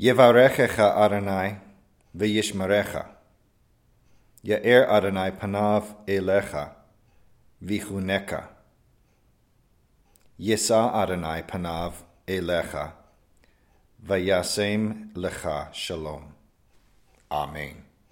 Yevarechecha Adonai v'yishmerecha. Ya'er Adonai panav elecha v'chuneka. Yisa Adonai panav elecha v'yasem lecha shalom. Amen.